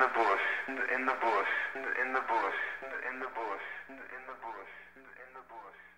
the bush, in the bush, in the bush, in the bush, in the bush, in the bush, in the bush.